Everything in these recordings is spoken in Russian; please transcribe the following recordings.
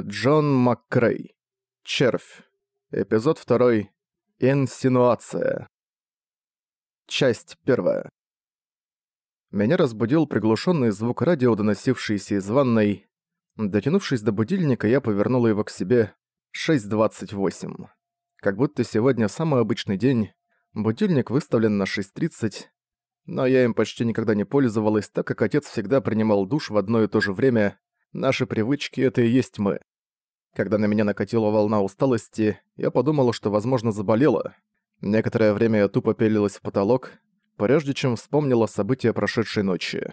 Джон МакКрей. Червь. Эпизод 2. Инсинуация. Часть 1. Меня разбудил приглушенный звук радио, доносившийся из ванной. Дотянувшись до будильника, я повернула его к себе. 6.28. Как будто сегодня самый обычный день. Будильник выставлен на 6.30, но я им почти никогда не пользовалась, так как отец всегда принимал душ в одно и то же время, Наши привычки — это и есть мы. Когда на меня накатила волна усталости, я подумала, что, возможно, заболела. Некоторое время я тупо пелилась в потолок, прежде чем вспомнила события прошедшей ночи.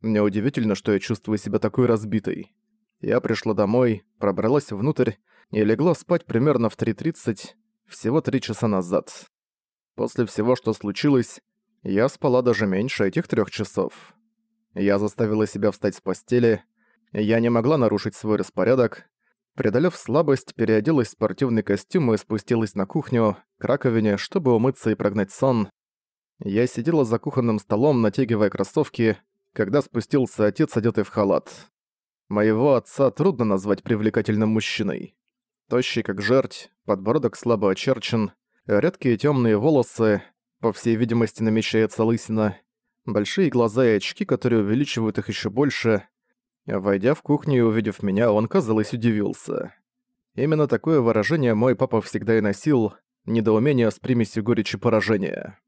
Мне удивительно, что я чувствую себя такой разбитой. Я пришла домой, пробралась внутрь и легла спать примерно в 3.30, всего три часа назад. После всего, что случилось, я спала даже меньше этих трех часов. Я заставила себя встать с постели, я не могла нарушить свой распорядок. Преодолев слабость, переоделась в спортивный костюм и спустилась на кухню, к раковине, чтобы умыться и прогнать сон. Я сидела за кухонным столом, натягивая кроссовки, когда спустился отец, одетый в халат. Моего отца трудно назвать привлекательным мужчиной. Тощий как жерть, подбородок слабо очерчен, редкие темные волосы, по всей видимости намечается лысина, большие глаза и очки, которые увеличивают их еще больше, Войдя в кухню и увидев меня, он, казалось, удивился. Именно такое выражение мой папа всегда и носил, недоумение с примесью горечи поражения.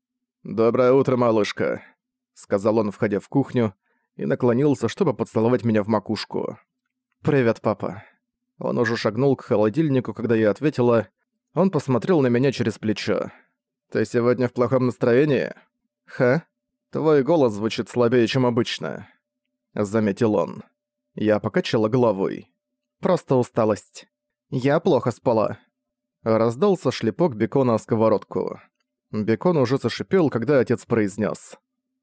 «Доброе утро, малышка», — сказал он, входя в кухню, и наклонился, чтобы поцеловать меня в макушку. «Привет, папа». Он уже шагнул к холодильнику, когда я ответила. Он посмотрел на меня через плечо. «Ты сегодня в плохом настроении?» «Ха? Твой голос звучит слабее, чем обычно», — заметил он. Я покачала головой. Просто усталость. Я плохо спала. Раздался шлепок бекона о сковородку. Бекон уже зашипел, когда отец произнес: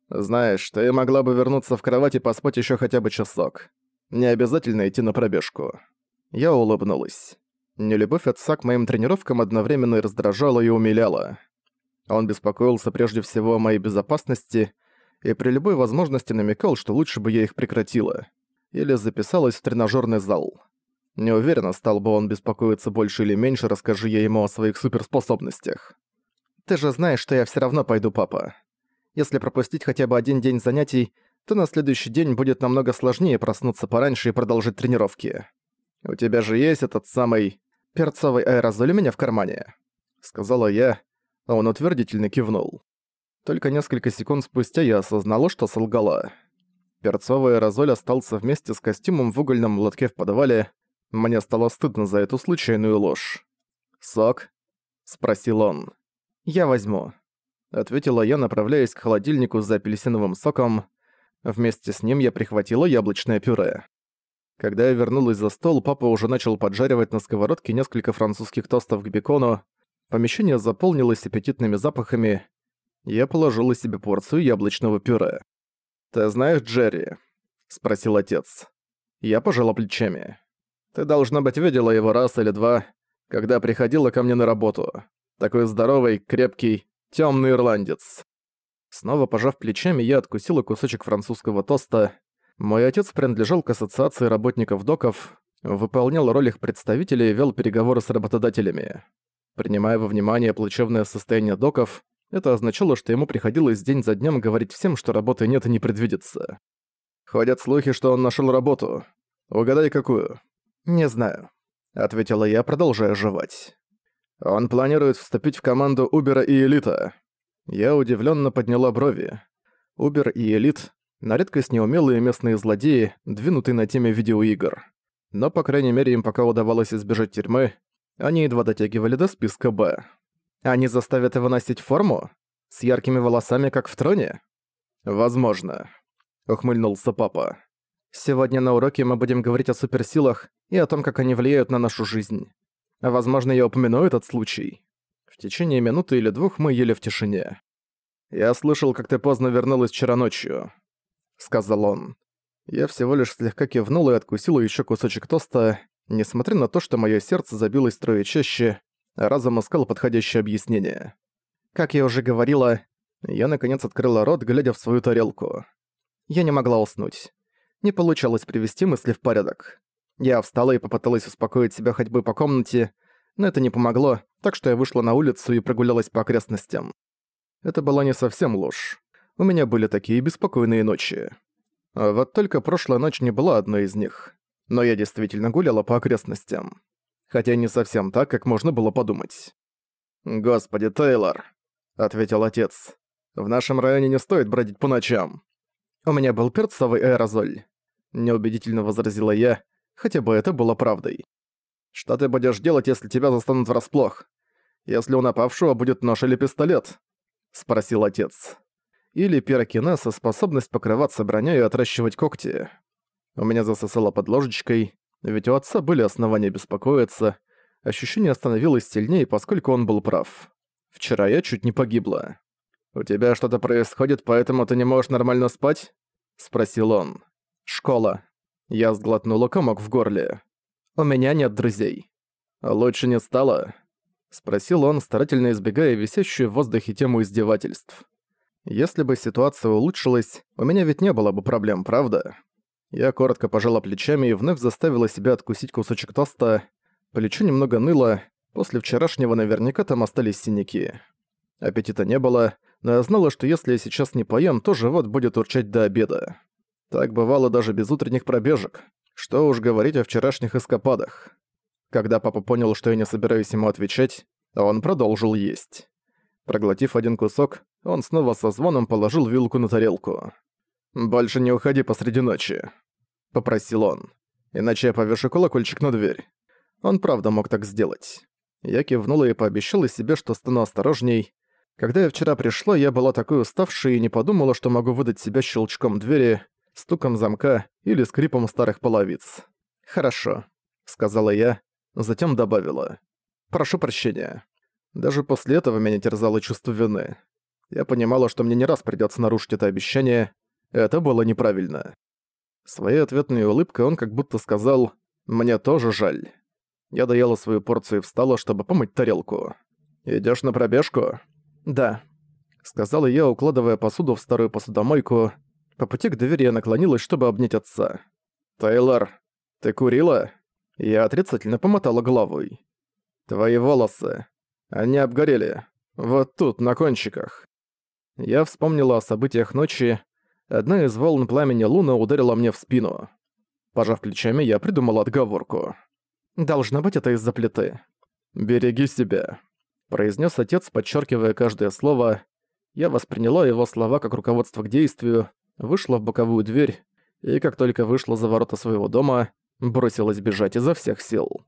«Знаешь, ты могла бы вернуться в кровать и поспать еще хотя бы часок. Не обязательно идти на пробежку». Я улыбнулась. Нелюбовь отца к моим тренировкам одновременно и раздражала и умиляла. Он беспокоился прежде всего о моей безопасности и при любой возможности намекал, что лучше бы я их прекратила или записалась в тренажерный зал. Не уверена, стал бы он беспокоиться больше или меньше, расскажи я ему о своих суперспособностях. «Ты же знаешь, что я все равно пойду, папа. Если пропустить хотя бы один день занятий, то на следующий день будет намного сложнее проснуться пораньше и продолжить тренировки. У тебя же есть этот самый перцовый аэрозоль у меня в кармане», — сказала я, а он утвердительно кивнул. Только несколько секунд спустя я осознала, что солгала. Перцовый аэрозоль остался вместе с костюмом в угольном лотке в подвале. Мне стало стыдно за эту случайную ложь. «Сок?» — спросил он. «Я возьму», — ответила я, направляясь к холодильнику за апельсиновым соком. Вместе с ним я прихватила яблочное пюре. Когда я вернулась за стол, папа уже начал поджаривать на сковородке несколько французских тостов к бекону. Помещение заполнилось аппетитными запахами. Я положила себе порцию яблочного пюре. «Ты знаешь Джерри?» — спросил отец. Я пожала плечами. «Ты, должно быть, видела его раз или два, когда приходила ко мне на работу. Такой здоровый, крепкий, темный ирландец». Снова пожав плечами, я откусила кусочек французского тоста. Мой отец принадлежал к ассоциации работников доков, выполнял роль их представителя и вел переговоры с работодателями. Принимая во внимание плачевное состояние доков, это означало, что ему приходилось день за днем говорить всем, что работы нет и не предвидится. Ходят слухи, что он нашел работу. Угадай, какую? Не знаю, ответила я, продолжая жевать. Он планирует вступить в команду Убера и Элита. Я удивленно подняла брови. Убер и Элит — на редкость неумелые местные злодеи, двинутые на теме видеоигр. Но, по крайней мере, им пока удавалось избежать тюрьмы, они едва дотягивали до списка «Б». Они заставят его носить форму? С яркими волосами, как в троне? Возможно. Ухмыльнулся папа. Сегодня на уроке мы будем говорить о суперсилах и о том, как они влияют на нашу жизнь. Возможно, я упомяну этот случай. В течение минуты или двух мы ели в тишине. «Я слышал, как ты поздно вернулась вчера ночью», — сказал он. Я всего лишь слегка кивнул и откусил еще кусочек тоста, несмотря на то, что мое сердце забилось трое чаще, разом искал подходящее объяснение. Как я уже говорила, я наконец открыла рот, глядя в свою тарелку. Я не могла уснуть. Не получалось привести мысли в порядок. Я встала и попыталась успокоить себя ходьбой по комнате, но это не помогло, так что я вышла на улицу и прогулялась по окрестностям. Это была не совсем ложь. У меня были такие беспокойные ночи. А вот только прошлая ночь не была одной из них. Но я действительно гуляла по окрестностям. Хотя не совсем так, как можно было подумать. «Господи, Тейлор», — ответил отец. «В нашем районе не стоит бродить по ночам». «У меня был перцовый аэрозоль», — неубедительно возразила я, хотя бы это было правдой. «Что ты будешь делать, если тебя застанут врасплох? Если у напавшего будет нож или пистолет?» — спросил отец. Или пирокинеза способность покрываться броней и отращивать когти. У меня засосало под ложечкой, ведь у отца были основания беспокоиться. Ощущение становилось сильнее, поскольку он был прав. Вчера я чуть не погибла. «У тебя что-то происходит, поэтому ты не можешь нормально спать?» — спросил он. «Школа». Я сглотнула комок в горле. «У меня нет друзей». «Лучше не стало?» — спросил он, старательно избегая висящую в воздухе тему издевательств. Если бы ситуация улучшилась, у меня ведь не было бы проблем, правда? Я коротко пожала плечами и вновь заставила себя откусить кусочек тоста. Плечо немного ныло, после вчерашнего наверняка там остались синяки. Аппетита не было, но я знала, что если я сейчас не поем, то живот будет урчать до обеда. Так бывало даже без утренних пробежек. Что уж говорить о вчерашних эскападах. Когда папа понял, что я не собираюсь ему отвечать, он продолжил есть. Проглотив один кусок, он снова со звоном положил вилку на тарелку. «Больше не уходи посреди ночи», — попросил он. «Иначе я повешу колокольчик на дверь». Он правда мог так сделать. Я кивнула и пообещала себе, что стану осторожней. Когда я вчера пришла, я была такой уставшей и не подумала, что могу выдать себя щелчком двери, стуком замка или скрипом старых половиц. «Хорошо», — сказала я, затем добавила. «Прошу прощения». Даже после этого меня терзало чувство вины. Я понимала, что мне не раз придётся нарушить это обещание. Это было неправильно. Своей ответной улыбкой он как будто сказал «Мне тоже жаль». Я доела свою порцию и встала, чтобы помыть тарелку. «Идёшь на пробежку?» «Да», — сказала я, укладывая посуду в старую посудомойку. По пути к двери я наклонилась, чтобы обнять отца. «Тейлор, ты курила?» Я отрицательно помотала головой. «Твои волосы. Они обгорели. Вот тут, на кончиках. Я вспомнила о событиях ночи. Одна из волн пламени луна ударила мне в спину. Пожав плечами, я придумала отговорку. «Должно быть, это из-за плиты». «Береги себя», — произнес отец, подчеркивая каждое слово. Я восприняла его слова как руководство к действию, вышла в боковую дверь и, как только вышла за ворота своего дома, бросилась бежать изо всех сил.